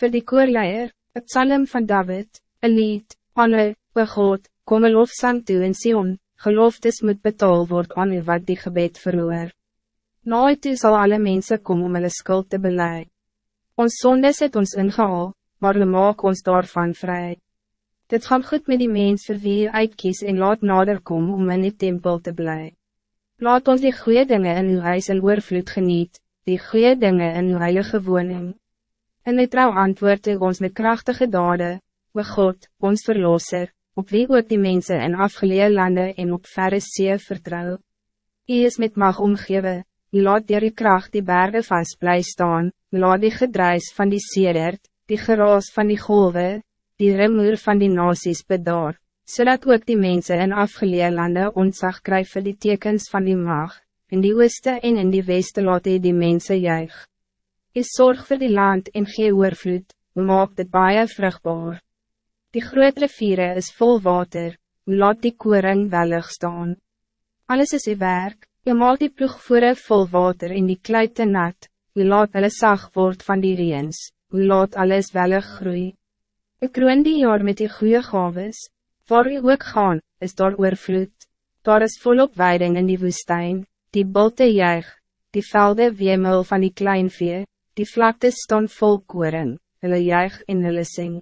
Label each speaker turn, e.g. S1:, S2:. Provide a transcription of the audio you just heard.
S1: Voor die koorleier, het psalm van David, een lied, Anne, o God, kom een lofsang toe in Sion, geloftes moet betaal word aan u wat die gebed verhoor. Nooit toe sal alle mensen komen om hulle skuld te beleid. Ons sondes het ons ingehaal, maar we maak ons daarvan vrij. Dit gaan goed met die mens vir wie u uitkies en laat nader kom om in die tempel te blij. Laat ons die goede dingen in uw huis en oorvloed geniet, die goede dingen in uw heilige woning. En hy trouw antwoord ons met krachtige daden, we God, ons verlosser, op wie ook die mensen in afgeleide landen en op verre see vertrouw. Hy is met mag omgewe, hy laat dier die kracht die bergen vast blij staan, hy laat die gedruis van die sedert, die geraas van die golven, die remoer van die nasies bedaar, zodat ook die mensen in afgeleide landen ontzag krijgen vir die tekens van die mag, in die ooste en in die weste laat hy die mensen juig is zorg voor die land en gee oorvloed, hoe maak dit baie vruchtbaar. Die groot riviere is vol water, hoe laat die koring wellig staan. Alles is die werk, je maak die ploegvoere vol water in die kluite nat, hoe laat hulle sag word van die reens, hoe laat alles wellig groei. Ik kroon die jaar met die goede gaves, waar u ook gaan, is daar oorvloed, daar is volop weiding in die woestijn, die bulte juig, die velde weemel van die kleinvee, die vlaktes staan vol koring, hulle juig en hulle sing.